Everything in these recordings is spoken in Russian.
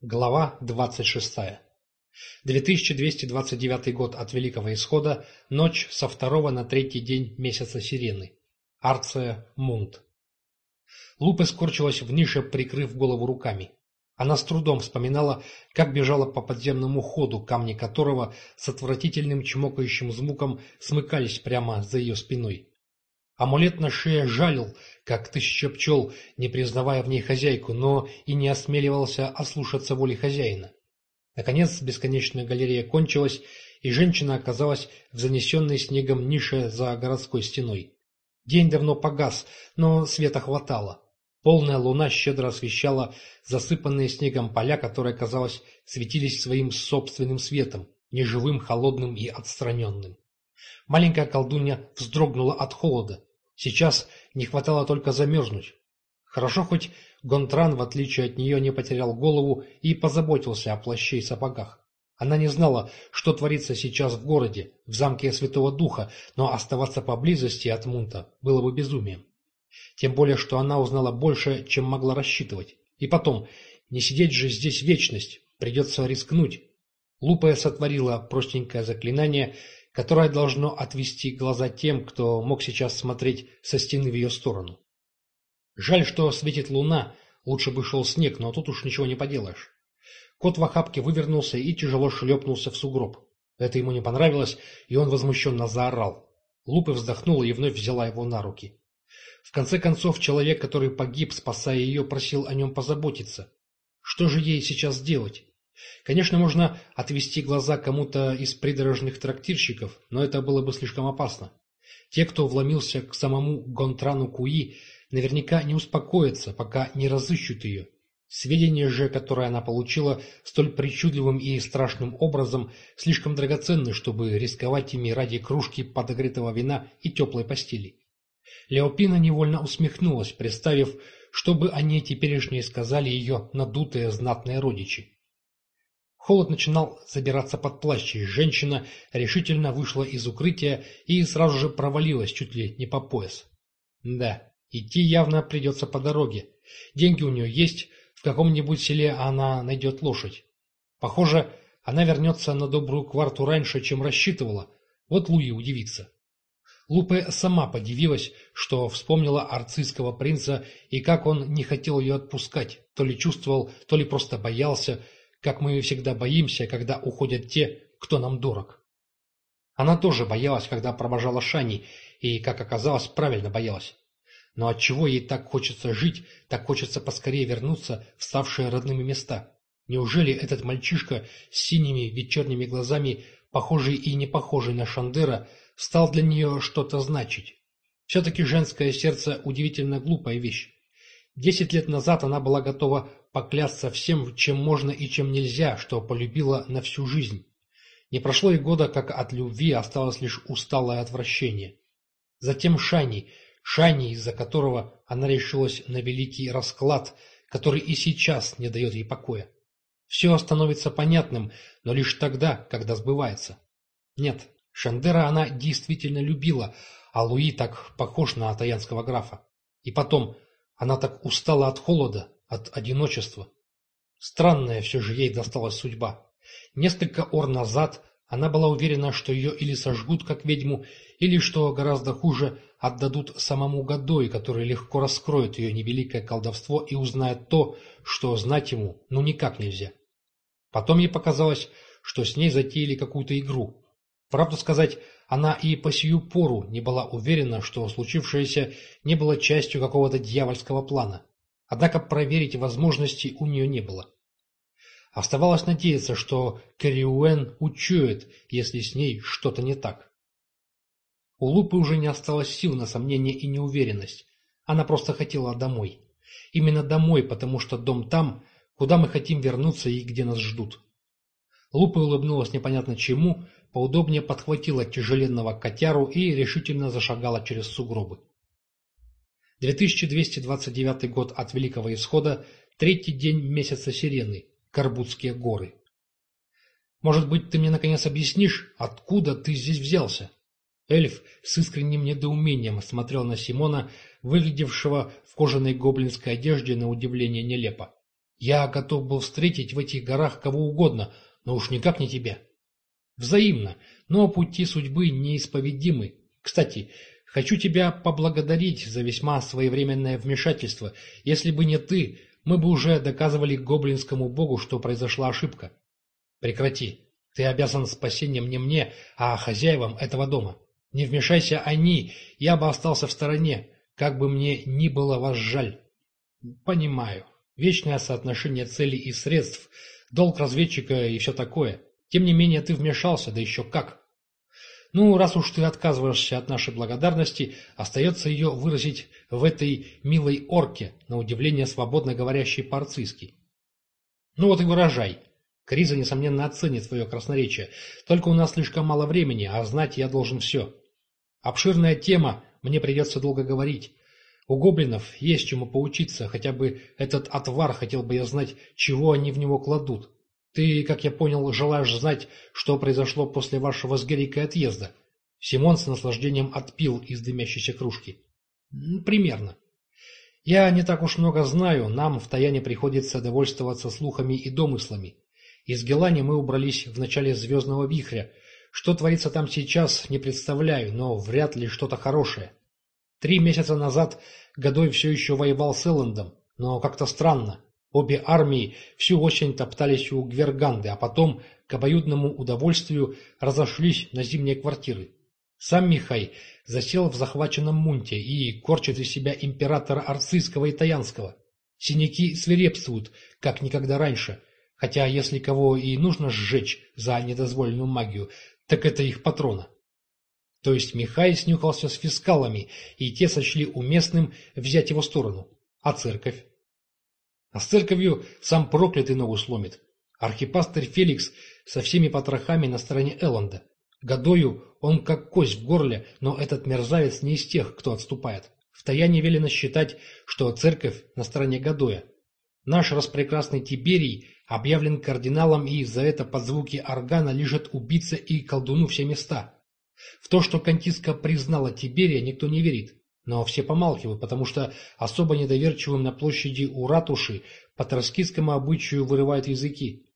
Глава 26. 2229 год от Великого Исхода, ночь со второго на третий день месяца Сирены. Арция Мунт. Лупа скорчилась в нише, прикрыв голову руками. Она с трудом вспоминала, как бежала по подземному ходу, камни которого с отвратительным чмокающим звуком смыкались прямо за ее спиной. Амулет на шее жалил, как тысяча пчел, не признавая в ней хозяйку, но и не осмеливался ослушаться воли хозяина. Наконец бесконечная галерея кончилась, и женщина оказалась в занесенной снегом нише за городской стеной. День давно погас, но света хватало. Полная луна щедро освещала засыпанные снегом поля, которые, казалось, светились своим собственным светом, неживым, холодным и отстраненным. Маленькая колдунья вздрогнула от холода. Сейчас не хватало только замерзнуть. Хорошо хоть Гонтран, в отличие от нее, не потерял голову и позаботился о плаще и сапогах. Она не знала, что творится сейчас в городе, в замке Святого Духа, но оставаться поблизости от Мунта было бы безумием. Тем более, что она узнала больше, чем могла рассчитывать. И потом, не сидеть же здесь вечность, придется рискнуть. Лупая сотворила простенькое заклинание, которое должно отвести глаза тем, кто мог сейчас смотреть со стены в ее сторону. Жаль, что светит луна, лучше бы шел снег, но тут уж ничего не поделаешь. Кот в охапке вывернулся и тяжело шлепнулся в сугроб. Это ему не понравилось, и он возмущенно заорал. Лупа вздохнула и вновь взяла его на руки. В конце концов, человек, который погиб, спасая ее, просил о нем позаботиться. Что же ей сейчас делать? Конечно, можно отвести глаза кому-то из придорожных трактирщиков, но это было бы слишком опасно. Те, кто вломился к самому Гонтрану Куи, наверняка не успокоятся, пока не разыщут ее. Сведения же, которые она получила столь причудливым и страшным образом, слишком драгоценны, чтобы рисковать ими ради кружки подогретого вина и теплой постели. Леопина невольно усмехнулась, представив, что бы они теперешние сказали ее надутые знатные родичи. Холод начинал забираться под плащ, и женщина решительно вышла из укрытия и сразу же провалилась чуть ли не по пояс. Да, идти явно придется по дороге. Деньги у нее есть, в каком-нибудь селе она найдет лошадь. Похоже, она вернется на добрую кварту раньше, чем рассчитывала. Вот Луи удивится. Лупе сама подивилась, что вспомнила арцистского принца и как он не хотел ее отпускать, то ли чувствовал, то ли просто боялся, как мы всегда боимся, когда уходят те, кто нам дорог. Она тоже боялась, когда провожала Шани, и, как оказалось, правильно боялась. Но отчего ей так хочется жить, так хочется поскорее вернуться в ставшие родными места? Неужели этот мальчишка с синими вечерними глазами, похожий и не похожий на Шандера, стал для нее что-то значить? Все-таки женское сердце удивительно глупая вещь. Десять лет назад она была готова поклясться всем, чем можно и чем нельзя, что полюбила на всю жизнь. Не прошло и года, как от любви осталось лишь усталое отвращение. Затем Шани, Шани, из-за которого она решилась на великий расклад, который и сейчас не дает ей покоя. Все становится понятным, но лишь тогда, когда сбывается. Нет, Шандера она действительно любила, а Луи так похож на атаянского графа. И потом, она так устала от холода, от одиночества. Странная все же ей досталась судьба. Несколько ор назад она была уверена, что ее или сожгут как ведьму, или, что гораздо хуже, отдадут самому Годой, который легко раскроет ее невеликое колдовство и узнает то, что знать ему ну никак нельзя. Потом ей показалось, что с ней затеяли какую-то игру. Правду сказать, она и по сию пору не была уверена, что случившееся не было частью какого-то дьявольского плана. Однако проверить возможности у нее не было. Оставалось надеяться, что Кэрриуэн учует, если с ней что-то не так. У Лупы уже не осталось сил на сомнение и неуверенность. Она просто хотела домой. Именно домой, потому что дом там, куда мы хотим вернуться и где нас ждут. Лупа улыбнулась непонятно чему, поудобнее подхватила тяжеленного котяру и решительно зашагала через сугробы. 2229 год от Великого Исхода, третий день месяца Сирены, Карбутские горы. Может быть, ты мне наконец объяснишь, откуда ты здесь взялся? Эльф с искренним недоумением смотрел на Симона, выглядевшего в кожаной гоблинской одежде на удивление нелепо. Я готов был встретить в этих горах кого угодно, но уж никак не тебя. Взаимно, но пути судьбы неисповедимы. Кстати, хочу тебя поблагодарить за весьма своевременное вмешательство. Если бы не ты, мы бы уже доказывали гоблинскому богу, что произошла ошибка. Прекрати. Ты обязан спасением не мне, а хозяевам этого дома. Не вмешайся они, я бы остался в стороне, как бы мне ни было вас жаль. Понимаю. Вечное соотношение целей и средств, долг разведчика и все такое. Тем не менее, ты вмешался, да еще как. Ну, раз уж ты отказываешься от нашей благодарности, остается ее выразить в этой милой орке, на удивление свободно говорящей по-арцистски. Ну вот и выражай. Криза, несомненно, оценит твое красноречие. Только у нас слишком мало времени, а знать я должен все. Обширная тема, мне придется долго говорить. У гоблинов есть чему поучиться, хотя бы этот отвар хотел бы я знать, чего они в него кладут. Ты, как я понял, желаешь знать, что произошло после вашего с Герикой отъезда. Симон с наслаждением отпил из дымящейся кружки. Примерно. Я не так уж много знаю, нам в Таяне приходится довольствоваться слухами и домыслами. Из Гелани мы убрались в начале звездного вихря. Что творится там сейчас, не представляю, но вряд ли что-то хорошее. Три месяца назад Годой все еще воевал с Эллендом, но как-то странно. Обе армии всю осень топтались у Гверганды, а потом, к обоюдному удовольствию, разошлись на зимние квартиры. Сам Михай засел в захваченном Мунте и корчит из себя императора Арцийского и Таянского. Синяки свирепствуют, как никогда раньше, Хотя, если кого и нужно сжечь за недозволенную магию, так это их патрона. То есть Михай снюхался с фискалами, и те сочли уместным взять его сторону. А церковь? А с церковью сам проклятый ногу сломит. Архипастырь Феликс со всеми потрохами на стороне Элланда. Годою он как кость в горле, но этот мерзавец не из тех, кто отступает. В Таяне велено считать, что церковь на стороне Годоя. Наш распрекрасный Тиберий объявлен кардиналом, и за это под звуки органа лежат убийца и колдуну все места. В то, что Кантиска признала Тиберия, никто не верит, но все помалкивают, потому что особо недоверчивым на площади у ратуши по троскистскому обычаю вырывают языки.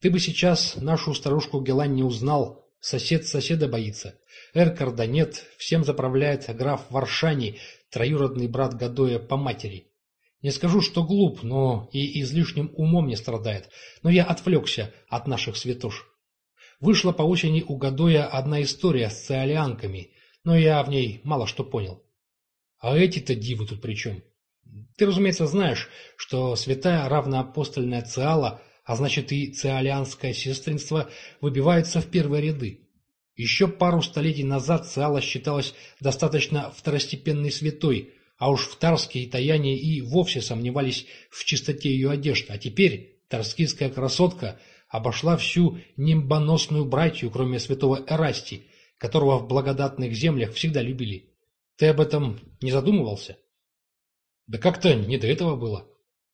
Ты бы сейчас нашу старушку Гелань не узнал, сосед соседа боится. Эркарда нет, всем заправляет граф Варшани, троюродный брат Гадоя по матери. Не скажу, что глуп, но и излишним умом не страдает. Но я отвлекся от наших святош. Вышла по осени у Гадоя одна история с циолианками, но я в ней мало что понял. А эти-то дивы тут при чем? Ты, разумеется, знаешь, что святая равноапостольная Циала, а значит и циолианское сестринство, выбиваются в первые ряды. Еще пару столетий назад Циала считалась достаточно второстепенной святой, а уж в Тарске и Таяне и вовсе сомневались в чистоте ее одежды, а теперь тарскийская красотка обошла всю нимбоносную братью, кроме святого Эрасти, которого в благодатных землях всегда любили. Ты об этом не задумывался? Да как-то не до этого было.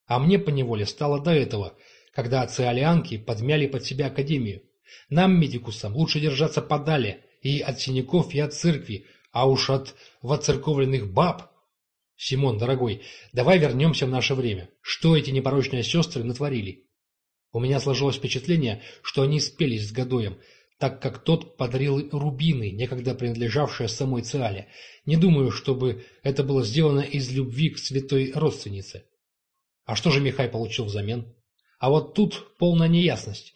А мне поневоле стало до этого, когда циолианки подмяли под себя академию. Нам, медикусам, лучше держаться подали и от синяков, и от церкви, а уж от воцерковленных баб Симон, дорогой, давай вернемся в наше время. Что эти непорочные сестры натворили? У меня сложилось впечатление, что они спелись с Гадоем, так как тот подарил рубины, некогда принадлежавшие самой Циале. Не думаю, чтобы это было сделано из любви к святой родственнице. А что же Михай получил взамен? А вот тут полная неясность.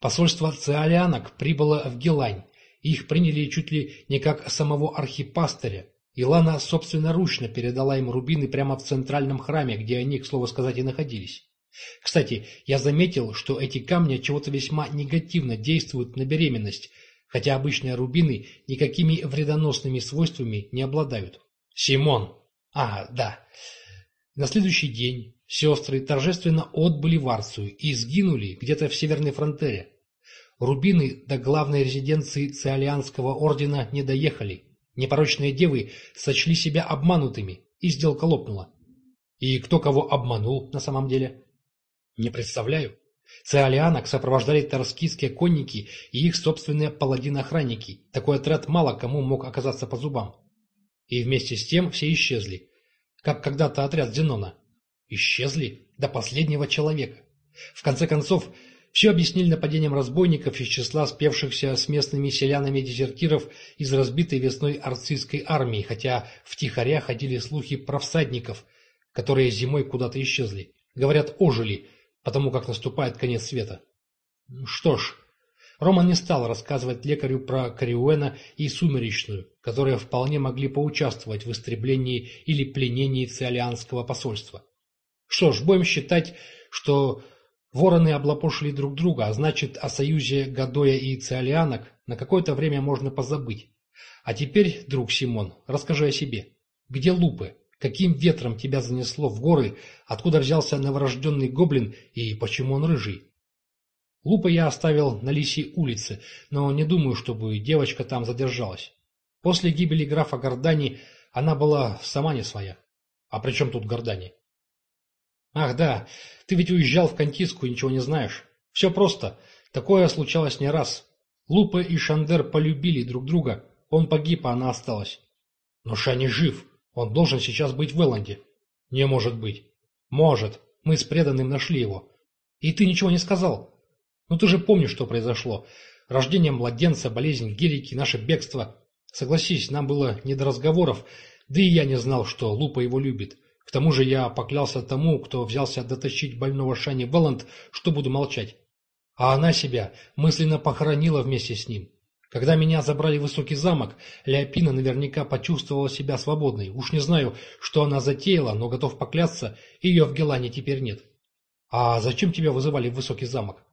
Посольство циолианок прибыло в Гелань, их приняли чуть ли не как самого архипастыря, Илана собственноручно передала им рубины прямо в центральном храме, где они, к слову сказать, и находились. Кстати, я заметил, что эти камни чего-то весьма негативно действуют на беременность, хотя обычные рубины никакими вредоносными свойствами не обладают. Симон! А, да. На следующий день сестры торжественно отбыли в Арцию и сгинули где-то в Северной фронтере. Рубины до главной резиденции Циолианского ордена не доехали, Непорочные девы сочли себя обманутыми, и сделка лопнула. И кто кого обманул на самом деле? Не представляю. Циолианок сопровождали торскистские конники и их собственные паладины-охранники. Такой отряд мало кому мог оказаться по зубам. И вместе с тем все исчезли. Как когда-то отряд Зенона. Исчезли? До последнего человека. В конце концов, все объяснили нападением разбойников из числа спевшихся с местными селянами-дезертиров из разбитой весной арцистской армии, хотя втихаря ходили слухи про всадников, которые зимой куда-то исчезли. Говорят, ожили, потому как наступает конец света. Что ж, Роман не стал рассказывать лекарю про Кариуэна и Сумеречную, которые вполне могли поучаствовать в истреблении или пленении циолианского посольства. Что ж, будем считать, что вороны облапошили друг друга, а значит, о союзе Гадоя и Циолианок на какое-то время можно позабыть. А теперь, друг Симон, расскажи о себе. Где лупы? Каким ветром тебя занесло в горы? Откуда взялся новорожденный гоблин и почему он рыжий? Лупа я оставил на Лисьей улице, но не думаю, чтобы девочка там задержалась. После гибели графа Гордани она была сама не своя. А при чем тут Гордани? Ах да, ты ведь уезжал в Кантиску и ничего не знаешь. Все просто. Такое случалось не раз. Лупа и Шандер полюбили друг друга. Он погиб, а она осталась. Но Шани жив. Он должен сейчас быть в Элленде. Не может быть. Может. Мы с преданным нашли его. И ты ничего не сказал. Ну ты же помнишь, что произошло. Рождение младенца, болезнь Гелики, наше бегство. Согласись, нам было не до разговоров, да и я не знал, что Лупа его любит. К тому же я поклялся тому, кто взялся дотащить больного Шани Велланд, что буду молчать. А она себя мысленно похоронила вместе с ним. Когда меня забрали в высокий замок, Леопина наверняка почувствовала себя свободной. Уж не знаю, что она затеяла, но готов поклясться, ее в Гелане теперь нет. А зачем тебя вызывали в высокий замок?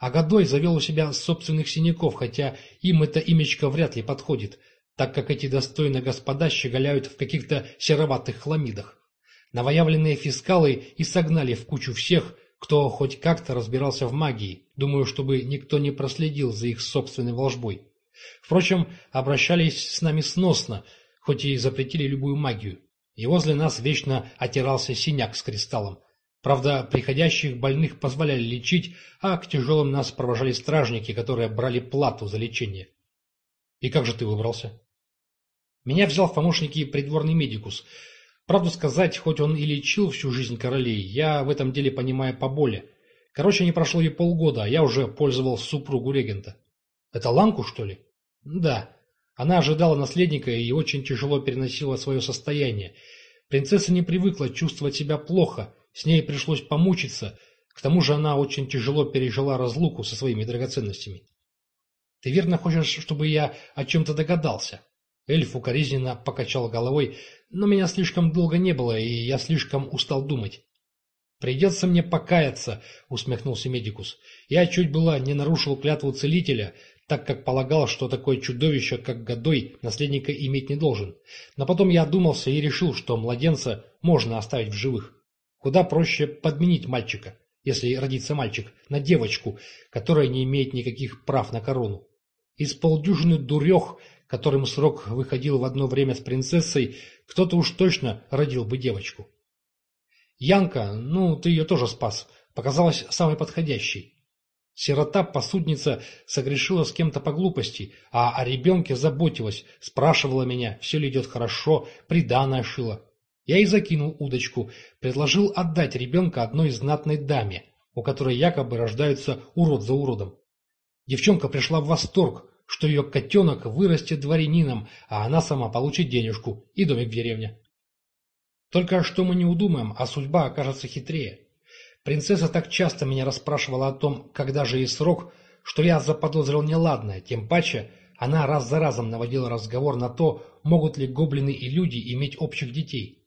А завел у себя собственных синяков, хотя им это имечко вряд ли подходит, так как эти достойные господа щеголяют в каких-то сероватых хламидах. Новоявленные фискалы и согнали в кучу всех, кто хоть как-то разбирался в магии, думаю, чтобы никто не проследил за их собственной волжбой. Впрочем, обращались с нами сносно, хоть и запретили любую магию. И возле нас вечно отирался синяк с кристаллом, Правда, приходящих больных позволяли лечить, а к тяжелым нас провожали стражники, которые брали плату за лечение. И как же ты выбрался? Меня взял в помощники придворный медикус. Правду сказать, хоть он и лечил всю жизнь королей, я в этом деле понимаю поболе. Короче, не прошло и полгода, а я уже пользовал супругу регента. Это Ланку, что ли? Да. Она ожидала наследника и очень тяжело переносила свое состояние. Принцесса не привыкла чувствовать себя плохо, с ней пришлось помучиться, к тому же она очень тяжело пережила разлуку со своими драгоценностями. Ты верно хочешь, чтобы я о чем-то догадался? Эльф укоризненно покачал головой, но меня слишком долго не было, и я слишком устал думать. «Придется мне покаяться», — усмехнулся Медикус. «Я чуть было не нарушил клятву целителя, так как полагал, что такое чудовище, как Годой, наследника иметь не должен. Но потом я одумался и решил, что младенца можно оставить в живых. Куда проще подменить мальчика, если родится мальчик, на девочку, которая не имеет никаких прав на корону. Из полдюжины дурех, которым срок выходил в одно время с принцессой, кто-то уж точно родил бы девочку. Янка, ну, ты ее тоже спас, показалась самой подходящей. Сирота-посудница согрешила с кем-то по глупости, а о ребенке заботилась, спрашивала меня, все ли идет хорошо, приданое шила. Я и закинул удочку, предложил отдать ребенка одной знатной даме, у которой якобы рождаются урод за уродом. Девчонка пришла в восторг, что ее котенок вырастет дворянином, а она сама получит денежку и домик в деревне. Только что мы не удумаем, а судьба окажется хитрее. Принцесса так часто меня расспрашивала о том, когда же и срок, что я заподозрил неладное, тем паче она раз за разом наводила разговор на то, могут ли гоблины и люди иметь общих детей.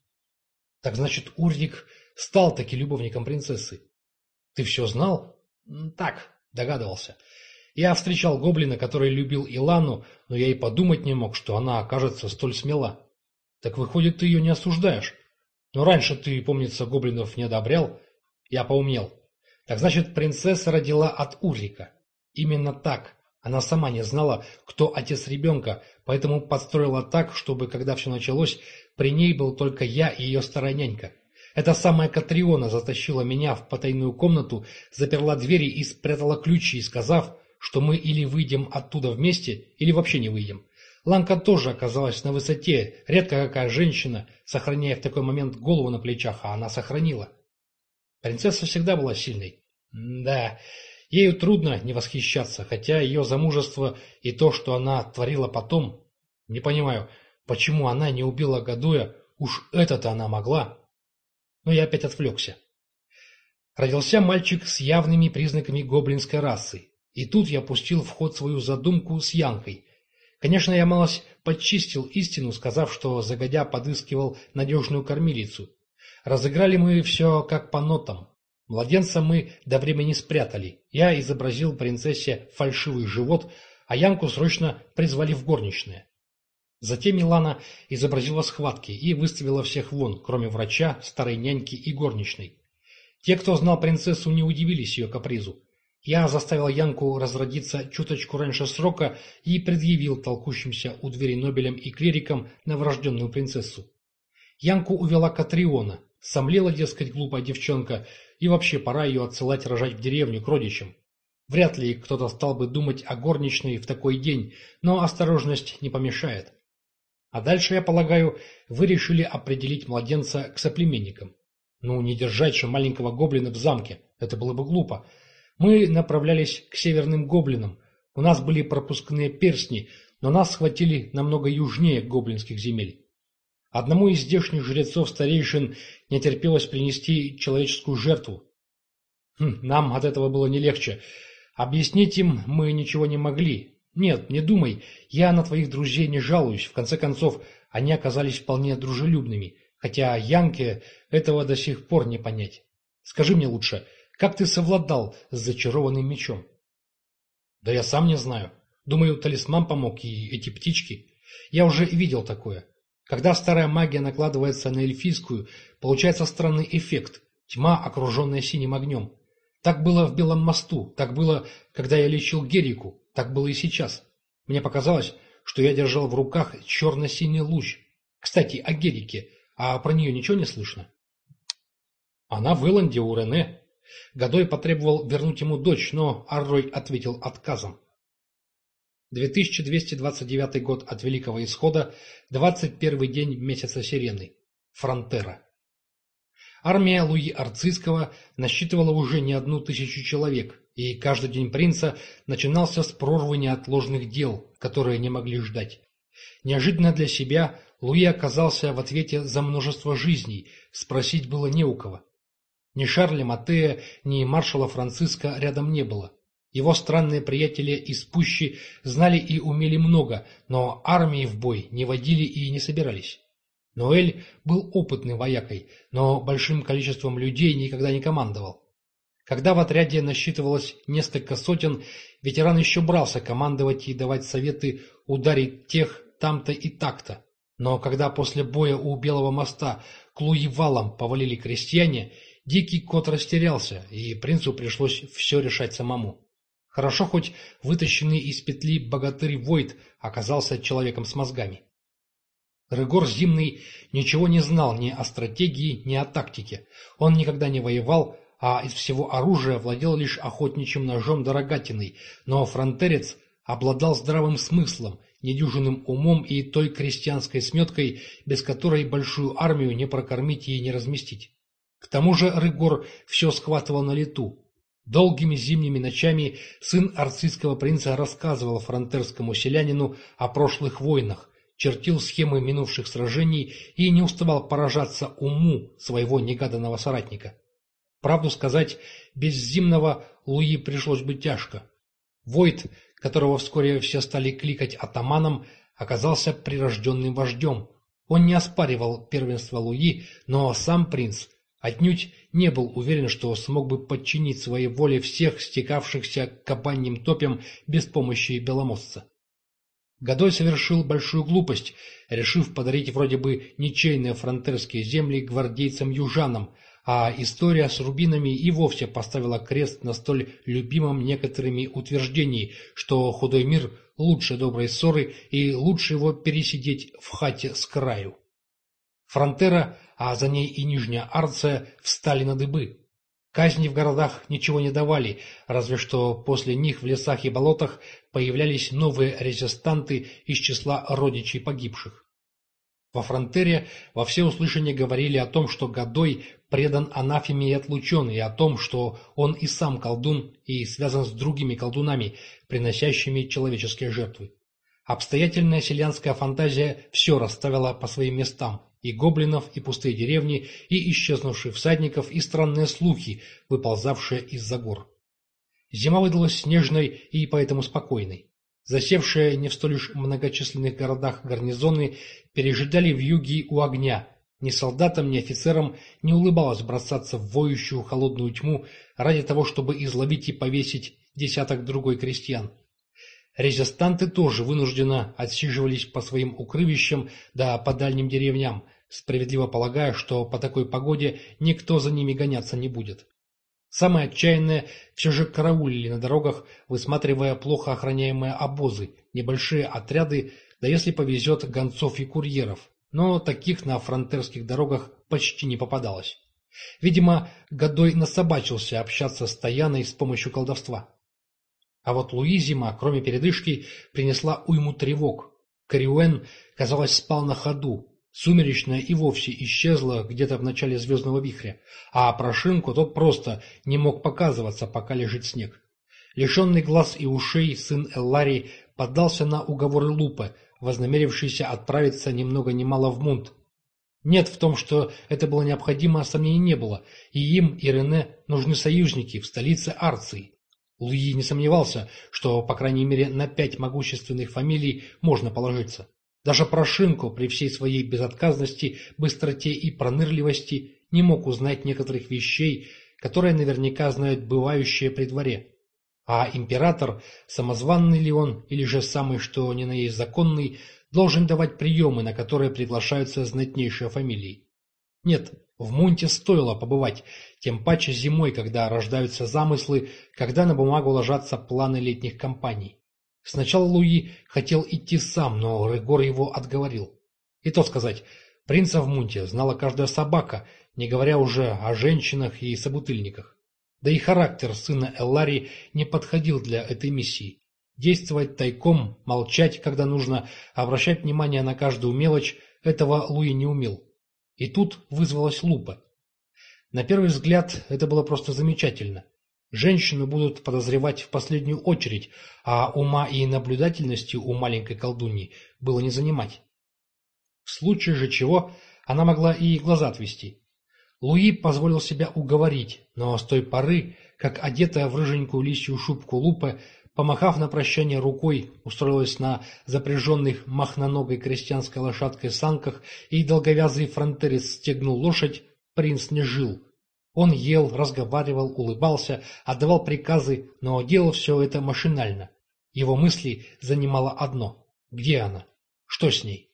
Так значит, Уррик стал таки любовником принцессы. Ты все знал? Так, догадывался. Я встречал гоблина, который любил Илану, но я и подумать не мог, что она окажется столь смела. Так выходит, ты ее не осуждаешь. Но раньше ты, помнится, гоблинов не одобрял. Я поумнел. Так значит, принцесса родила от Уррика. Именно так. Она сама не знала, кто отец ребенка, поэтому подстроила так, чтобы, когда все началось, при ней был только я и ее старая нянька. Эта самая Катриона затащила меня в потайную комнату, заперла двери и спрятала ключи, сказав, что мы или выйдем оттуда вместе, или вообще не выйдем. Ланка тоже оказалась на высоте, редко какая женщина, сохраняя в такой момент голову на плечах, а она сохранила. Принцесса всегда была сильной. Да, ею трудно не восхищаться, хотя ее замужество и то, что она творила потом... Не понимаю, почему она не убила Гадуя, уж это-то она могла. Но я опять отвлекся. Родился мальчик с явными признаками гоблинской расы. И тут я пустил в ход свою задумку с Янкой. Конечно, я малость подчистил истину, сказав, что загодя подыскивал надежную кормилицу. Разыграли мы все как по нотам. Младенца мы до времени спрятали. Я изобразил принцессе фальшивый живот, а Янку срочно призвали в горничное. Затем Милана изобразила схватки и выставила всех вон, кроме врача, старой няньки и горничной. Те, кто знал принцессу, не удивились ее капризу. Я заставил Янку разродиться чуточку раньше срока и предъявил толкущимся у двери Нобелем и клирикам новорожденную принцессу. Янку увела Катриона, сомлела, дескать, глупая девчонка, и вообще пора ее отсылать рожать в деревню к родичам. Вряд ли кто-то стал бы думать о горничной в такой день, но осторожность не помешает. А дальше, я полагаю, вы решили определить младенца к соплеменникам. Ну, не держать же маленького гоблина в замке, это было бы глупо. Мы направлялись к северным гоблинам. У нас были пропускные перстни, но нас схватили намного южнее гоблинских земель. Одному из здешних жрецов-старейшин не терпелось принести человеческую жертву. Хм, нам от этого было не легче. Объяснить им мы ничего не могли. Нет, не думай, я на твоих друзей не жалуюсь. В конце концов, они оказались вполне дружелюбными, хотя Янке этого до сих пор не понять. Скажи мне лучше, как ты совладал с зачарованным мечом? Да я сам не знаю. Думаю, талисман помог и эти птички. Я уже видел такое. Когда старая магия накладывается на эльфийскую, получается странный эффект – тьма, окруженная синим огнем. Так было в Белом мосту, так было, когда я лечил Герику, так было и сейчас. Мне показалось, что я держал в руках черно-синий луч. Кстати, о Герике, а про нее ничего не слышно? Она в Иланде у Рене. Годой потребовал вернуть ему дочь, но Аррой ответил отказом. 2229 год от Великого Исхода, 21 день месяца Сирены. Фронтера. Армия Луи Арцистского насчитывала уже не одну тысячу человек, и каждый день принца начинался с прорвы неотложных дел, которые не могли ждать. Неожиданно для себя Луи оказался в ответе за множество жизней, спросить было не у кого. Ни Шарля Матея, ни маршала Франциска рядом не было. Его странные приятели из пущи знали и умели много, но армии в бой не водили и не собирались. Ноэль был опытным воякой, но большим количеством людей никогда не командовал. Когда в отряде насчитывалось несколько сотен, ветеран еще брался командовать и давать советы ударить тех там-то и так-то. Но когда после боя у Белого моста к Луевалам повалили крестьяне, дикий кот растерялся, и принцу пришлось все решать самому. Хорошо хоть вытащенный из петли богатырь Войт оказался человеком с мозгами. Рыгор Зимный ничего не знал ни о стратегии, ни о тактике. Он никогда не воевал, а из всего оружия владел лишь охотничьим ножом да рогатиной, но фронтерец обладал здравым смыслом, недюжинным умом и той крестьянской сметкой, без которой большую армию не прокормить и не разместить. К тому же Рыгор все схватывал на лету, Долгими зимними ночами сын арцистского принца рассказывал фронтерскому селянину о прошлых войнах, чертил схемы минувших сражений и не уставал поражаться уму своего негаданного соратника. Правду сказать, без зимнего Луи пришлось бы тяжко. Войт, которого вскоре все стали кликать атаманом, оказался прирожденным вождем. Он не оспаривал первенство Луи, но сам принц Отнюдь не был уверен, что смог бы подчинить своей воле всех стекавшихся кабаньим топям без помощи беломосца. Годой совершил большую глупость, решив подарить вроде бы ничейные фронтерские земли гвардейцам-южанам, а история с рубинами и вовсе поставила крест на столь любимом некоторыми утверждении, что худой мир лучше доброй ссоры и лучше его пересидеть в хате с краю. Фронтера а за ней и Нижняя Арция встали на дыбы. Казни в городах ничего не давали, разве что после них в лесах и болотах появлялись новые резистанты из числа родичей погибших. Во фронтере во всеуслышание говорили о том, что Годой предан анафеме и отлучен, и о том, что он и сам колдун и связан с другими колдунами, приносящими человеческие жертвы. Обстоятельная селянская фантазия все расставила по своим местам, и гоблинов, и пустые деревни, и исчезнувших всадников, и странные слухи, выползавшие из-за гор. Зима выдалась снежной и поэтому спокойной. Засевшие не в столь уж многочисленных городах гарнизоны пережидали в юге у огня. Ни солдатам, ни офицерам не улыбалось бросаться в воющую холодную тьму ради того, чтобы изловить и повесить десяток другой крестьян. Резистанты тоже вынужденно отсиживались по своим укрывищам да по дальним деревням, справедливо полагая, что по такой погоде никто за ними гоняться не будет. Самые отчаянные все же караулили на дорогах, высматривая плохо охраняемые обозы, небольшие отряды, да если повезет гонцов и курьеров. Но таких на фронтерских дорогах почти не попадалось. Видимо, Годой насобачился общаться с Таяной с помощью колдовства. А вот Луизима, кроме передышки, принесла уйму тревог. Кариуэн, казалось, спал на ходу, Сумеречная и вовсе исчезла где-то в начале звездного вихря, а Прошинку тот просто не мог показываться, пока лежит снег. Лишенный глаз и ушей сын Эллари поддался на уговоры Лупы, вознамерившийся отправиться ни много ни мало в Мунт. Нет в том, что это было необходимо, сомнений не было, и им, и Рене нужны союзники в столице Арции. Луи не сомневался, что, по крайней мере, на пять могущественных фамилий можно положиться. Даже Прошинку при всей своей безотказности, быстроте и пронырливости не мог узнать некоторых вещей, которые наверняка знают бывающие при дворе. А император, самозванный ли он, или же самый что ни на есть законный, должен давать приемы, на которые приглашаются знатнейшие фамилии. Нет, в Мунте стоило побывать, тем паче зимой, когда рождаются замыслы, когда на бумагу ложатся планы летних кампаний. Сначала Луи хотел идти сам, но Регор его отговорил. И то сказать, принца в мунте знала каждая собака, не говоря уже о женщинах и собутыльниках. Да и характер сына Эллари не подходил для этой миссии. Действовать тайком, молчать, когда нужно, обращать внимание на каждую мелочь – этого Луи не умел. И тут вызвалась лупа. На первый взгляд это было просто замечательно. Женщину будут подозревать в последнюю очередь, а ума и наблюдательности у маленькой колдуньи было не занимать. В случае же чего она могла и глаза отвести. Луи позволил себя уговорить, но с той поры, как одетая в рыженькую лисью шубку лупа, помахав на прощание рукой, устроилась на запряженных махноногой крестьянской лошадкой санках и долговязый фронтерец стегнул лошадь, принц не жил, он ел, разговаривал, улыбался, отдавал приказы, но делал все это машинально. Его мысли занимало одно – где она? Что с ней?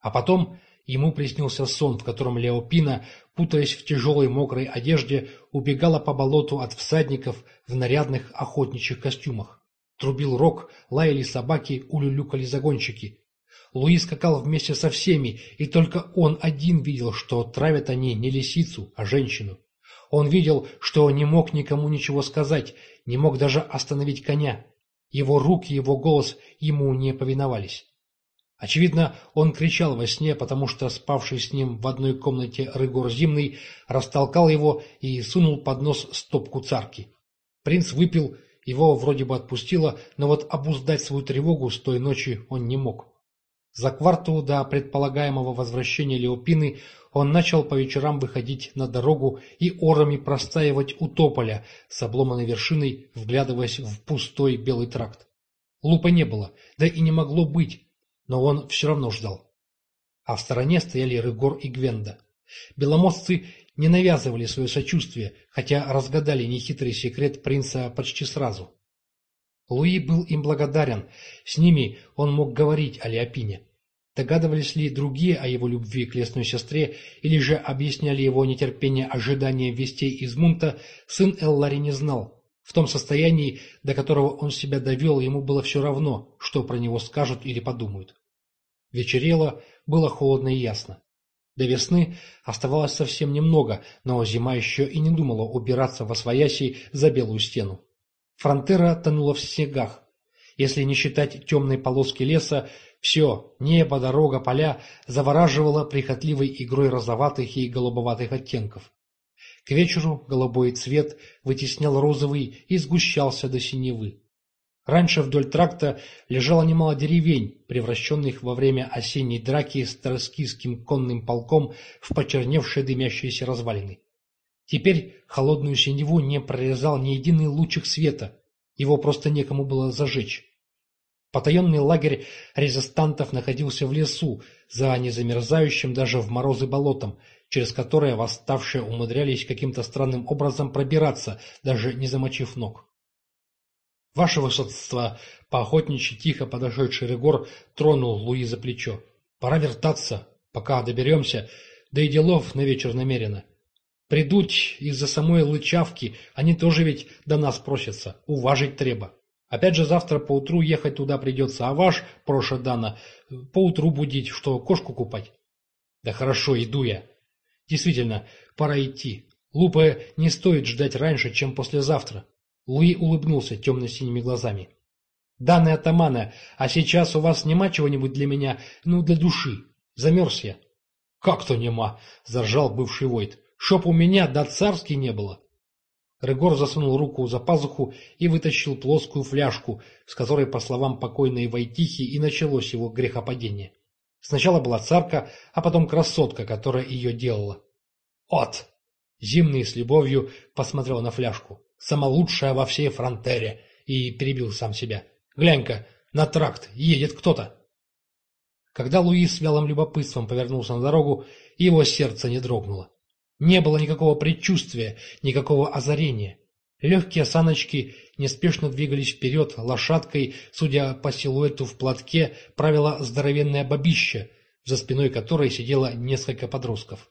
А потом ему приснился сон, в котором Леопина, путаясь в тяжелой мокрой одежде, убегала по болоту от всадников в нарядных охотничьих костюмах. Трубил рог, лаяли собаки, улюлюкали загонщики. Луи скакал вместе со всеми, и только он один видел, что травят они не лисицу, а женщину. Он видел, что не мог никому ничего сказать, не мог даже остановить коня. Его руки, его голос ему не повиновались. Очевидно, он кричал во сне, потому что спавший с ним в одной комнате Рыгор Зимный растолкал его и сунул под нос стопку царки. Принц выпил, его вроде бы отпустило, но вот обуздать свою тревогу с той ночи он не мог. За кварту до предполагаемого возвращения Леопины он начал по вечерам выходить на дорогу и орами простаивать у тополя с обломанной вершиной, вглядываясь в пустой белый тракт. Лупа не было, да и не могло быть, но он все равно ждал. А в стороне стояли Рыгор и Гвенда. Беломостцы не навязывали свое сочувствие, хотя разгадали нехитрый секрет принца почти сразу. Луи был им благодарен, с ними он мог говорить о Леопине. Догадывались ли другие о его любви к лесной сестре, или же объясняли его нетерпение ожидания вестей из Мунта, сын Эллари не знал. В том состоянии, до которого он себя довел, ему было все равно, что про него скажут или подумают. Вечерело, было холодно и ясно. До весны оставалось совсем немного, но зима еще и не думала убираться во свояси за белую стену. Фронтера тонула в снегах. Если не считать темной полоски леса, все, небо, дорога, поля завораживало прихотливой игрой розоватых и голубоватых оттенков. К вечеру голубой цвет вытеснял розовый и сгущался до синевы. Раньше вдоль тракта лежало немало деревень, превращенных во время осенней драки с троскийским конным полком в почерневшие дымящиеся развалины. Теперь холодную синеву не прорезал ни единый лучик света, его просто некому было зажечь. Потаенный лагерь резистантов находился в лесу, за незамерзающим даже в морозы болотом, через которое восставшие умудрялись каким-то странным образом пробираться, даже не замочив ног. «Ваше высотство!» — поохотничий тихо подошедший Регор тронул Луи за плечо. «Пора вертаться, пока доберемся, да и делов на вечер намерено. Придут из-за самой лычавки, они тоже ведь до нас просятся, уважить треба. Опять же завтра поутру ехать туда придется, а ваш, Проша Дана, поутру будить, что кошку купать». «Да хорошо, иду я». «Действительно, пора идти. Лупа не стоит ждать раньше, чем послезавтра. Луи улыбнулся темно-синими глазами. «Данные атамана, а сейчас у вас нема чего-нибудь для меня, ну, для души? Замерз я». «Как-то нема!» — заржал бывший Войт. «Чтоб у меня да царский не было!» Рыгор засунул руку за пазуху и вытащил плоскую фляжку, с которой, по словам покойной Войтихи, и началось его грехопадение. Сначала была царка, а потом красотка, которая ее делала. «От!» Зимный с любовью посмотрел на фляжку самая лучшая во всей фронтере, и перебил сам себя. Глянь-ка, на тракт едет кто-то. Когда Луи с вялым любопытством повернулся на дорогу, его сердце не дрогнуло. Не было никакого предчувствия, никакого озарения. Легкие саночки неспешно двигались вперед, лошадкой, судя по силуэту в платке, правила здоровенное бабище, за спиной которой сидело несколько подростков.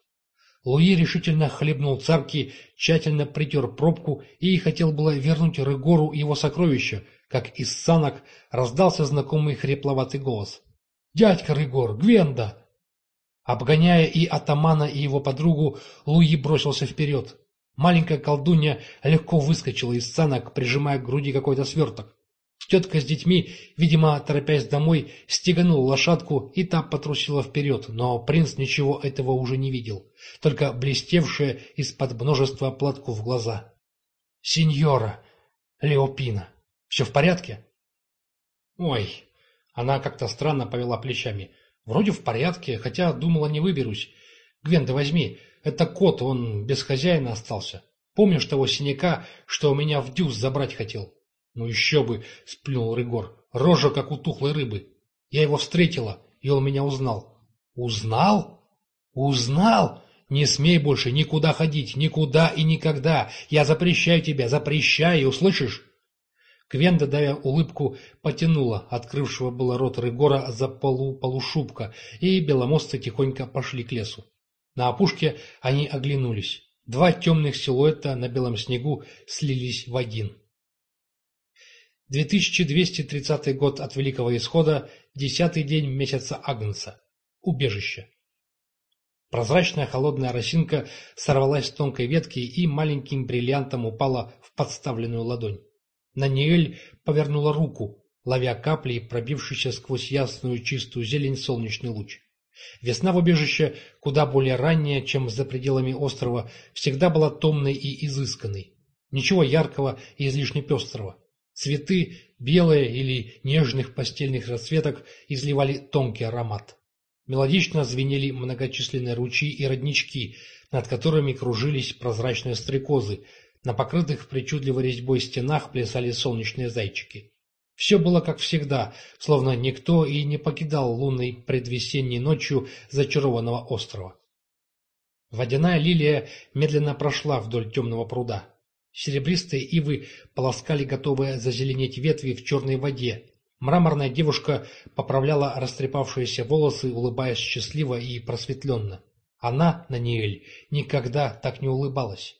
Луи решительно хлебнул царки, тщательно притер пробку и хотел было вернуть Рыгору его сокровища, как из санок раздался знакомый хрипловатый голос. «Дядька Рыгор, Гвенда!» Обгоняя и атамана, и его подругу, Луи бросился вперед. Маленькая колдунья легко выскочила из санок, прижимая к груди какой-то сверток. Тетка с детьми, видимо, торопясь домой, стеганула лошадку, и та потрусила вперед, но принц ничего этого уже не видел, только блестевшие из-под множества платков глаза. «Сеньора! Леопина! Все в порядке?» «Ой!» Она как-то странно повела плечами. «Вроде в порядке, хотя думала не выберусь. Гвенда, возьми, это кот, он без хозяина остался. Помнишь того синяка, что у меня в дюз забрать хотел?» «Ну еще бы!» — сплюнул Ригор. «Рожа, как у тухлой рыбы. Я его встретила, и он меня узнал». «Узнал? Узнал? Не смей больше никуда ходить, никуда и никогда. Я запрещаю тебя, запрещаю, слышишь?» Квенда, давя улыбку, потянула открывшего было рот Рыгора за полу полушубка, и беломосцы тихонько пошли к лесу. На опушке они оглянулись. Два темных силуэта на белом снегу слились в один. 2230 год от Великого Исхода, десятый день месяца Агнца. Убежище. Прозрачная холодная росинка сорвалась с тонкой ветки и маленьким бриллиантом упала в подставленную ладонь. Наниэль повернула руку, ловя капли, пробившийся сквозь ясную чистую зелень солнечный луч. Весна в убежище, куда более ранняя, чем за пределами острова, всегда была томной и изысканной. Ничего яркого и излишне пестрого. Цветы, белые или нежных постельных расцветок, изливали тонкий аромат. Мелодично звенели многочисленные ручьи и роднички, над которыми кружились прозрачные стрекозы, на покрытых причудливой резьбой стенах плясали солнечные зайчики. Все было как всегда, словно никто и не покидал лунной предвесенней ночью зачарованного острова. Водяная лилия медленно прошла вдоль темного пруда. Серебристые ивы полоскали готовые зазеленеть ветви в черной воде. Мраморная девушка поправляла растрепавшиеся волосы, улыбаясь счастливо и просветленно. Она, Наниэль, никогда так не улыбалась.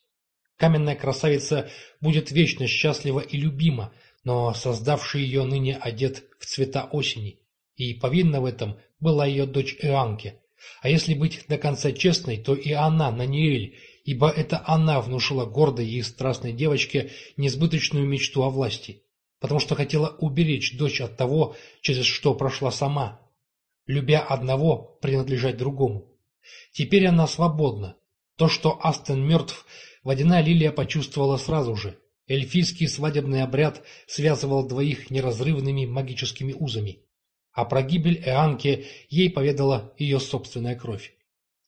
Каменная красавица будет вечно счастлива и любима, но создавший ее ныне одет в цвета осени, и повинна в этом была ее дочь Ианке. А если быть до конца честной, то и она, Наниэль, ибо это она внушила гордой и страстной девочке несбыточную мечту о власти. потому что хотела уберечь дочь от того, через что прошла сама, любя одного, принадлежать другому. Теперь она свободна. То, что Астен мертв, водяная лилия почувствовала сразу же. Эльфийский свадебный обряд связывал двоих неразрывными магическими узами. А про гибель Эанки ей поведала ее собственная кровь.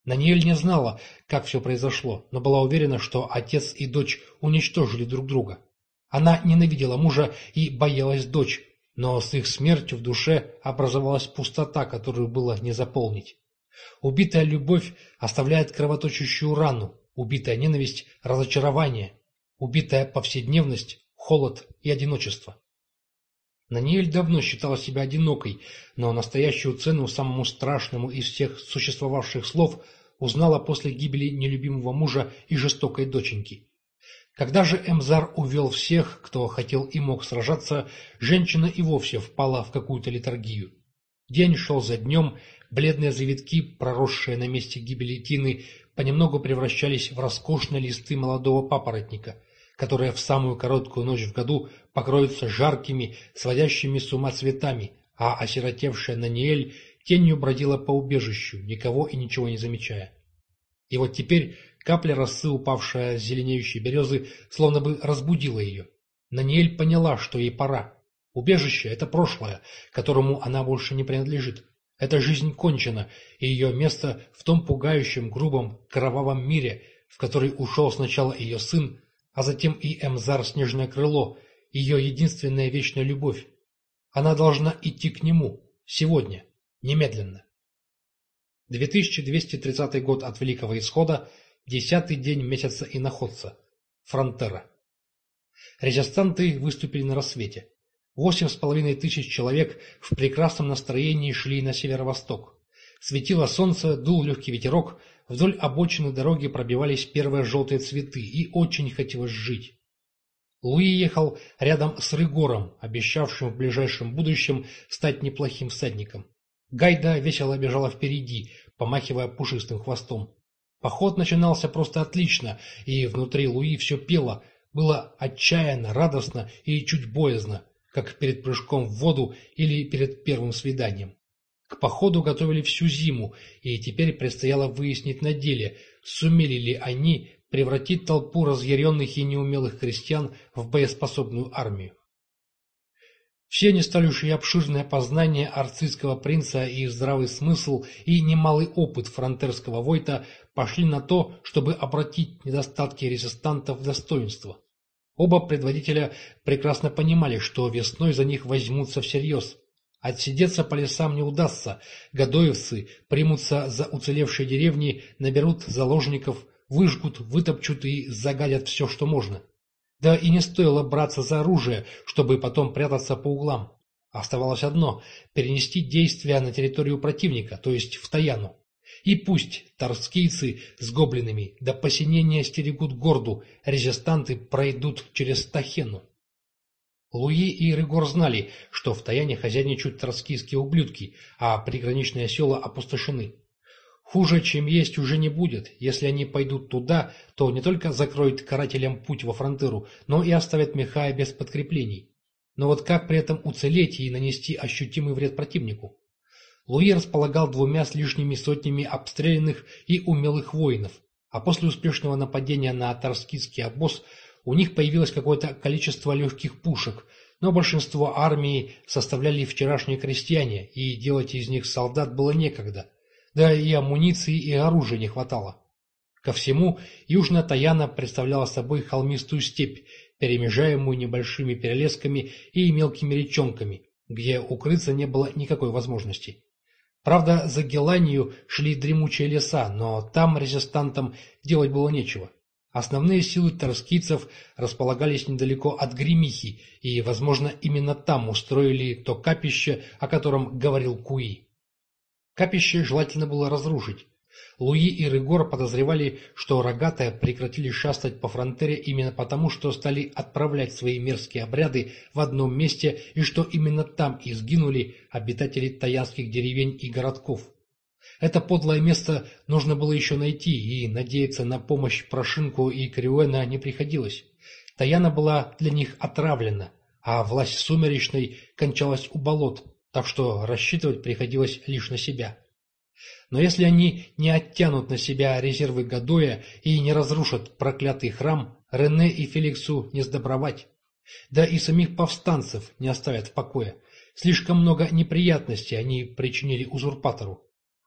Наниэль не знала, как все произошло, но была уверена, что отец и дочь уничтожили друг друга. Она ненавидела мужа и боялась дочь, но с их смертью в душе образовалась пустота, которую было не заполнить. Убитая любовь оставляет кровоточащую рану, убитая ненависть – разочарование, убитая повседневность – холод и одиночество. Наниэль давно считала себя одинокой, но настоящую цену самому страшному из всех существовавших слов узнала после гибели нелюбимого мужа и жестокой доченьки. Когда же Эмзар увел всех, кто хотел и мог сражаться, женщина и вовсе впала в какую-то литургию. День шел за днем, бледные завитки, проросшие на месте гибели Тины, понемногу превращались в роскошные листы молодого папоротника, которые в самую короткую ночь в году покроются жаркими, сводящими с ума цветами, а осиротевшая Наниэль тенью бродила по убежищу, никого и ничего не замечая. И вот теперь Капля росы, упавшая с зеленеющей березы, словно бы разбудила ее. Наниэль поняла, что ей пора. Убежище — это прошлое, которому она больше не принадлежит. Эта жизнь кончена, и ее место в том пугающем, грубом, кровавом мире, в который ушел сначала ее сын, а затем и Эмзар Снежное Крыло, ее единственная вечная любовь. Она должна идти к нему, сегодня, немедленно. 2230 год от Великого Исхода — Десятый день месяца иноходца. Фронтера. Резистанты выступили на рассвете. Восемь с половиной тысяч человек в прекрасном настроении шли на северо-восток. Светило солнце, дул легкий ветерок, вдоль обочины дороги пробивались первые желтые цветы, и очень хотелось жить. Луи ехал рядом с Рыгором, обещавшим в ближайшем будущем стать неплохим всадником. Гайда весело бежала впереди, помахивая пушистым хвостом. Поход начинался просто отлично, и внутри Луи все пело, было отчаянно, радостно и чуть боязно, как перед прыжком в воду или перед первым свиданием. К походу готовили всю зиму, и теперь предстояло выяснить на деле, сумели ли они превратить толпу разъяренных и неумелых крестьян в боеспособную армию. Все не столь уж и обширное познание арцистского принца и здравый смысл и немалый опыт фронтерского войта пошли на то, чтобы обратить недостатки резистантов в достоинство. Оба предводителя прекрасно понимали, что весной за них возьмутся всерьез. Отсидеться по лесам не удастся, гадоевцы примутся за уцелевшие деревни, наберут заложников, выжгут, вытопчут и загадят все, что можно. Да и не стоило браться за оружие, чтобы потом прятаться по углам. Оставалось одно – перенести действия на территорию противника, то есть в Таяну. И пусть торскийцы с гоблинами до посинения стерегут горду, резистанты пройдут через Тахену. Луи и Рыгор знали, что в Таяне хозяйничают торскийские ублюдки, а приграничные села опустошены. Хуже, чем есть, уже не будет. Если они пойдут туда, то не только закроют карателям путь во фронтеру, но и оставят Михая без подкреплений. Но вот как при этом уцелеть и нанести ощутимый вред противнику? Луи располагал двумя с лишними сотнями обстрелянных и умелых воинов, а после успешного нападения на Тарскитский обоз у них появилось какое-то количество легких пушек, но большинство армии составляли вчерашние крестьяне, и делать из них солдат было некогда – да и амуниции и оружия не хватало. Ко всему, Южная Таяна представляла собой холмистую степь, перемежаемую небольшими перелесками и мелкими речонками, где укрыться не было никакой возможности. Правда, за Геланию шли дремучие леса, но там резистантам делать было нечего. Основные силы торскийцев располагались недалеко от Гремихи, и, возможно, именно там устроили то капище, о котором говорил Куи. Капище желательно было разрушить. Луи и Рыгор подозревали, что рогатые прекратили шастать по фронтере именно потому, что стали отправлять свои мерзкие обряды в одном месте и что именно там и сгинули обитатели таянских деревень и городков. Это подлое место нужно было еще найти, и надеяться на помощь Прошинку и Криуэна не приходилось. Таяна была для них отравлена, а власть сумеречной кончалась у болот, так что рассчитывать приходилось лишь на себя. Но если они не оттянут на себя резервы Гадоя и не разрушат проклятый храм, Рене и Феликсу не сдобровать. Да и самих повстанцев не оставят в покое. Слишком много неприятностей они причинили узурпатору.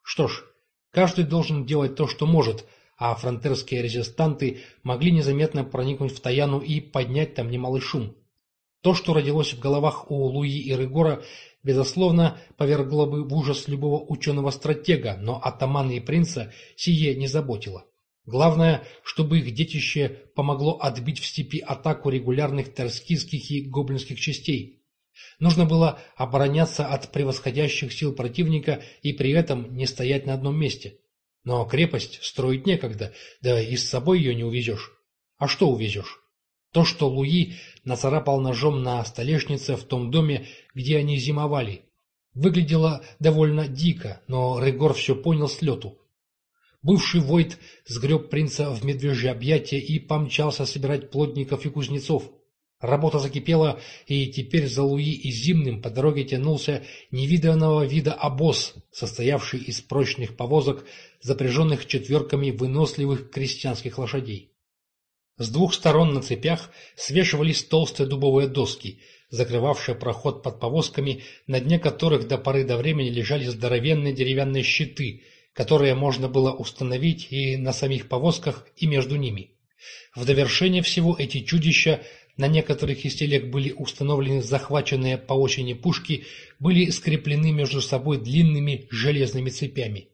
Что ж, каждый должен делать то, что может, а фронтерские резистанты могли незаметно проникнуть в Таяну и поднять там немалый шум. То, что родилось в головах у Луи и Регора, безусловно, повергло бы в ужас любого ученого-стратега, но атамана и принца сие не заботило. Главное, чтобы их детище помогло отбить в степи атаку регулярных терскийских и гоблинских частей. Нужно было обороняться от превосходящих сил противника и при этом не стоять на одном месте. Но крепость строить некогда, да и с собой ее не увезешь. А что увезешь? То, что Луи нацарапал ножом на столешнице в том доме, где они зимовали. Выглядело довольно дико, но Регор все понял с лету. Бывший Войт сгреб принца в медвежье объятия и помчался собирать плотников и кузнецов. Работа закипела, и теперь за Луи и Зимным по дороге тянулся невиданного вида обоз, состоявший из прочных повозок, запряженных четверками выносливых крестьянских лошадей. С двух сторон на цепях свешивались толстые дубовые доски, закрывавшие проход под повозками, на дне которых до поры до времени лежали здоровенные деревянные щиты, которые можно было установить и на самих повозках, и между ними. В довершение всего эти чудища, на некоторых из телег были установлены захваченные по осени пушки, были скреплены между собой длинными железными цепями.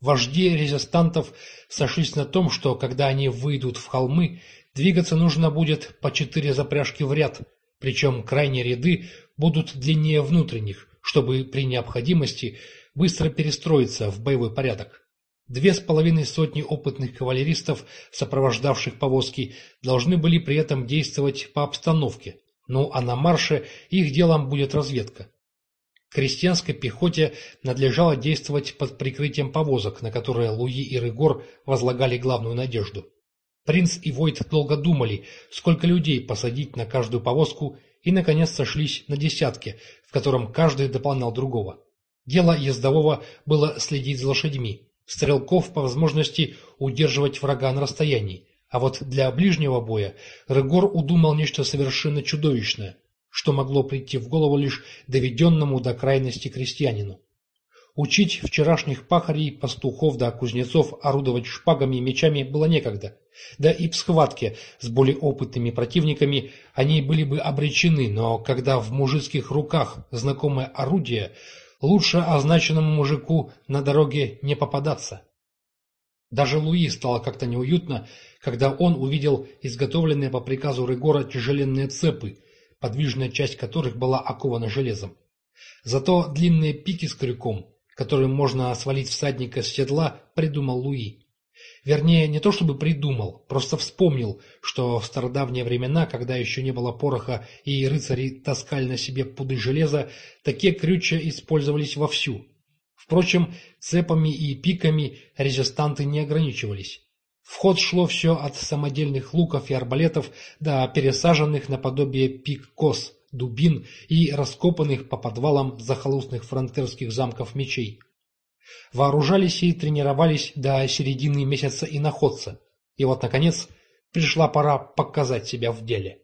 Вожди резистантов сошлись на том, что когда они выйдут в холмы, Двигаться нужно будет по четыре запряжки в ряд, причем крайние ряды будут длиннее внутренних, чтобы при необходимости быстро перестроиться в боевой порядок. Две с половиной сотни опытных кавалеристов, сопровождавших повозки, должны были при этом действовать по обстановке, ну а на марше их делом будет разведка. Крестьянской пехоте надлежало действовать под прикрытием повозок, на которые Луи и Рыгор возлагали главную надежду. Принц и Войт долго думали, сколько людей посадить на каждую повозку, и, наконец, сошлись на десятке, в котором каждый дополнял другого. Дело ездового было следить за лошадьми, стрелков по возможности удерживать врага на расстоянии, а вот для ближнего боя Регор удумал нечто совершенно чудовищное, что могло прийти в голову лишь доведенному до крайности крестьянину. Учить вчерашних пахарей, пастухов да кузнецов орудовать шпагами и мечами было некогда. Да и в схватке с более опытными противниками они были бы обречены, но когда в мужицких руках знакомое орудие, лучше означенному мужику на дороге не попадаться. Даже Луи стало как-то неуютно, когда он увидел изготовленные по приказу Регора тяжеленные цепы, подвижная часть которых была окована железом. Зато длинные пики с крюком которым можно свалить всадника с седла, придумал Луи. Вернее, не то чтобы придумал, просто вспомнил, что в стародавние времена, когда еще не было пороха и рыцари таскали на себе пуды железа, такие крючья использовались вовсю. Впрочем, цепами и пиками резистанты не ограничивались. В ход шло все от самодельных луков и арбалетов до пересаженных наподобие пик-кос, дубин и раскопанных по подвалам захолустных фронтерских замков мечей. Вооружались и тренировались до середины месяца иноходца, и вот, наконец, пришла пора показать себя в деле.